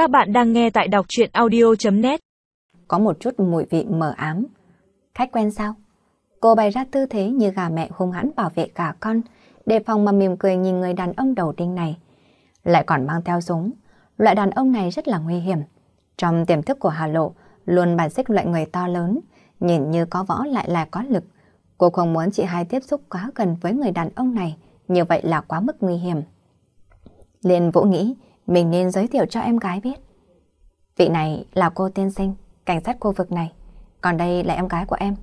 Các bạn đang nghe tại đọc chuyện audio.net Có một chút mùi vị mờ ám. Khách quen sao? Cô bày ra tư thế như gà mẹ hung hãn bảo vệ cả con, đề phòng mà mỉm cười nhìn người đàn ông đầu đinh này. Lại còn mang theo súng. Loại đàn ông này rất là nguy hiểm. Trong tiềm thức của Hà Lộ, luôn bài xích loại người to lớn, nhìn như có võ lại là có lực. Cô không muốn chị hai tiếp xúc quá gần với người đàn ông này, như vậy là quá mức nguy hiểm. Liên Vũ nghĩ mình nên giới thiệu cho em gái biết. Vị này là cô tiên sinh, cảnh sát khu vực này, còn đây là em gái của em.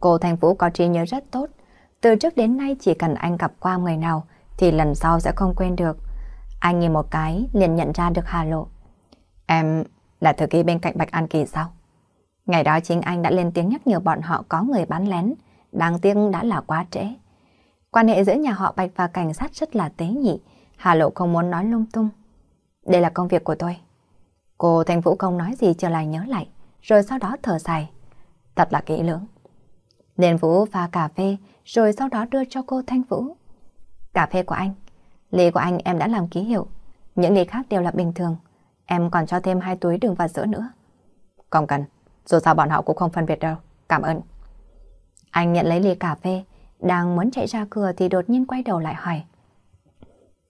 Cô Thành Vũ có trí nhớ rất tốt, từ trước đến nay chỉ cần anh gặp qua người nào thì lần sau sẽ không quên được. Anh nhìn một cái liền nhận ra được Hà Lộ. Em là thư ký bên cạnh Bạch An Kỳ sao? Ngày đó chính anh đã lên tiếng nhắc nhở bọn họ có người bán lén, đáng tiếc đã là quá trễ. Quan hệ giữa nhà họ Bạch và cảnh sát rất là tế nhị, Hà Lộ không muốn nói lung tung. Đây là công việc của tôi. Cô Thanh Vũ không nói gì trở lại nhớ lại, rồi sau đó thở dài. Thật là kỹ lưỡng. Liên Vũ pha cà phê, rồi sau đó đưa cho cô Thanh Vũ. Cà phê của anh. Ly của anh em đã làm ký hiệu. Những ly khác đều là bình thường. Em còn cho thêm hai túi đường và sữa nữa. Không cần. Dù sao bọn họ cũng không phân biệt đâu. Cảm ơn. Anh nhận lấy ly cà phê, đang muốn chạy ra cửa thì đột nhiên quay đầu lại hỏi.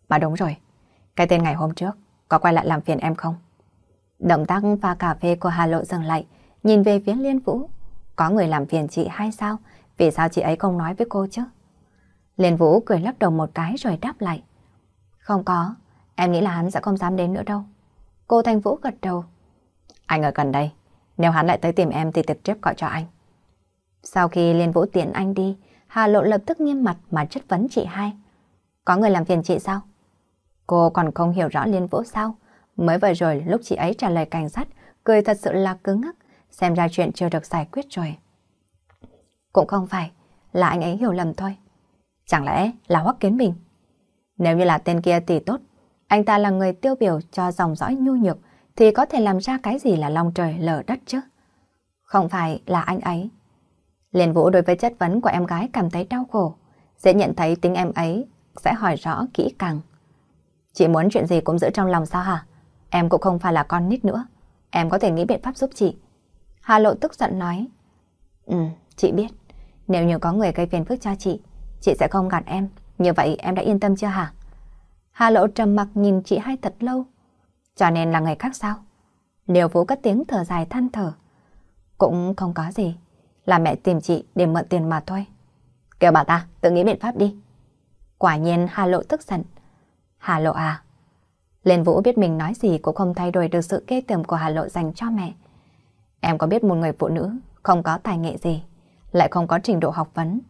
Mà đúng rồi, cái tên ngày hôm trước có quay lại làm phiền em không? Động tác pha cà phê của Hà Lộ dừng lại, nhìn về phía Liên Vũ. Có người làm phiền chị hay sao? Vì sao chị ấy không nói với cô chứ? Liên Vũ cười lắc đầu một cái rồi đáp lại. Không có, em nghĩ là hắn sẽ không dám đến nữa đâu. Cô Thanh Vũ gật đầu. Anh ở gần đây, nếu hắn lại tới tìm em thì trực tiếp gọi cho anh. Sau khi Liên Vũ tiện anh đi, Hà Lộ lập tức nghiêm mặt mà chất vấn chị hai. Có người làm phiền chị sao? Cô còn không hiểu rõ Liên Vũ sao? Mới vừa rồi lúc chị ấy trả lời cảnh sát, cười thật sự là cứng ngắc, xem ra chuyện chưa được giải quyết rồi. Cũng không phải, là anh ấy hiểu lầm thôi. Chẳng lẽ là Hoắc Kiến Bình? Nếu như là tên kia thì tốt, anh ta là người tiêu biểu cho dòng dõi nhu nhược, thì có thể làm ra cái gì là long trời lở đất chứ? Không phải là anh ấy. Liên Vũ đối với chất vấn của em gái cảm thấy đau khổ, dễ nhận thấy tính em ấy sẽ hỏi rõ kỹ càng. Chị muốn chuyện gì cũng giữ trong lòng sao hả? Em cũng không phải là con nít nữa. Em có thể nghĩ biện pháp giúp chị. Hà Lộ tức giận nói. Ừ, chị biết. Nếu như có người gây phiền phức cho chị, chị sẽ không gạt em. Như vậy em đã yên tâm chưa hả? Hà Lộ trầm mặc nhìn chị hai thật lâu. Cho nên là người khác sao? Liều Vũ cất tiếng thở dài than thở. Cũng không có gì. Là mẹ tìm chị để mượn tiền mà thôi. Kêu bà ta, tự nghĩ biện pháp đi. Quả nhiên Hà Lộ tức giận. Hà Lộ à? Lên Vũ biết mình nói gì cũng không thay đổi được sự kê tởm của Hà Lộ dành cho mẹ. Em có biết một người phụ nữ không có tài nghệ gì, lại không có trình độ học vấn,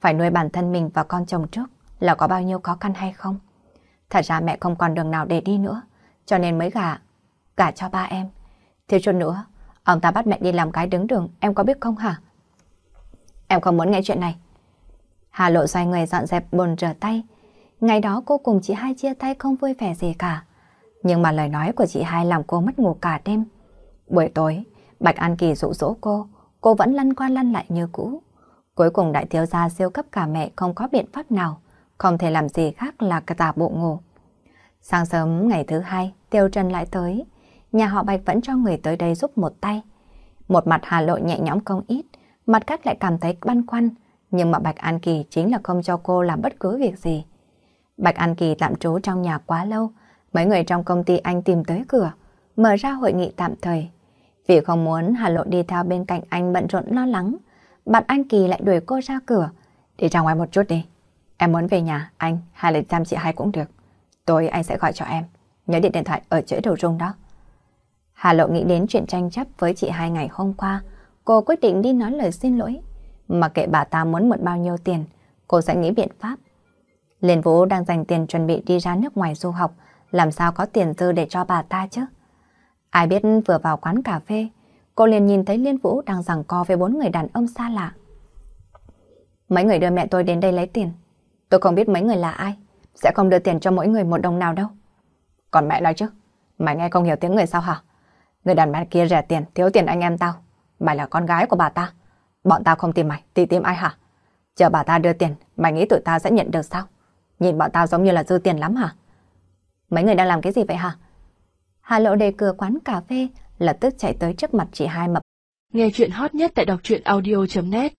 phải nuôi bản thân mình và con chồng trước là có bao nhiêu khó khăn hay không? Thật ra mẹ không còn đường nào để đi nữa, cho nên mới gả, gả cho ba em. Thiếu chút nữa, ông ta bắt mẹ đi làm cái đứng đường, em có biết không hả? Em không muốn nghe chuyện này. Hà Lộ xoay người dọn dẹp bồn rửa tay, Ngày đó cô cùng chị hai chia tay không vui vẻ gì cả. Nhưng mà lời nói của chị hai làm cô mất ngủ cả đêm. Buổi tối, Bạch An Kỳ dụ dỗ cô, cô vẫn lăn qua lăn lại như cũ. Cuối cùng đại thiếu gia siêu cấp cả mẹ không có biện pháp nào, không thể làm gì khác là tà bộ ngủ. Sáng sớm ngày thứ hai, Tiêu Trần lại tới. Nhà họ Bạch vẫn cho người tới đây giúp một tay. Một mặt Hà Lộ nhẹ nhõm không ít, mặt khác lại cảm thấy băn khoăn. Nhưng mà Bạch An Kỳ chính là không cho cô làm bất cứ việc gì. Bạch An Kỳ tạm trú trong nhà quá lâu, mấy người trong công ty anh tìm tới cửa, mở ra hội nghị tạm thời. Vì không muốn Hà Lộ đi theo bên cạnh anh bận rộn lo lắng, Bạch An Kỳ lại đuổi cô ra cửa. Đi ra ngoài một chút đi. Em muốn về nhà, anh, hay là chăm chị hai cũng được. Tối anh sẽ gọi cho em. Nhớ điện điện thoại ở chỗ đầu rung đó. Hà Lộ nghĩ đến chuyện tranh chấp với chị hai ngày hôm qua. Cô quyết định đi nói lời xin lỗi. Mà kệ bà ta muốn mượn bao nhiêu tiền, cô sẽ nghĩ biện pháp Liên Vũ đang dành tiền chuẩn bị đi ra nước ngoài du học, làm sao có tiền dư để cho bà ta chứ? Ai biết vừa vào quán cà phê, cô liền nhìn thấy Liên Vũ đang giằng co với bốn người đàn ông xa lạ. Mấy người đưa mẹ tôi đến đây lấy tiền. Tôi không biết mấy người là ai, sẽ không đưa tiền cho mỗi người một đồng nào đâu. Còn mẹ nói chứ, mày nghe không hiểu tiếng người sao hả? Người đàn bà kia rẻ tiền, thiếu tiền anh em tao. Mày là con gái của bà ta. Bọn tao không tìm mày, thì tìm ai hả? Chờ bà ta đưa tiền, mày nghĩ tụi ta sẽ nhận được sao? Nhìn bọn tao giống như là dư tiền lắm hả? Mấy người đang làm cái gì vậy hả? Hà Lộ đề cửa quán cà phê, lập tức chạy tới trước mặt chị hai mập. Nghe chuyện hot nhất tại đọc truyện audio.net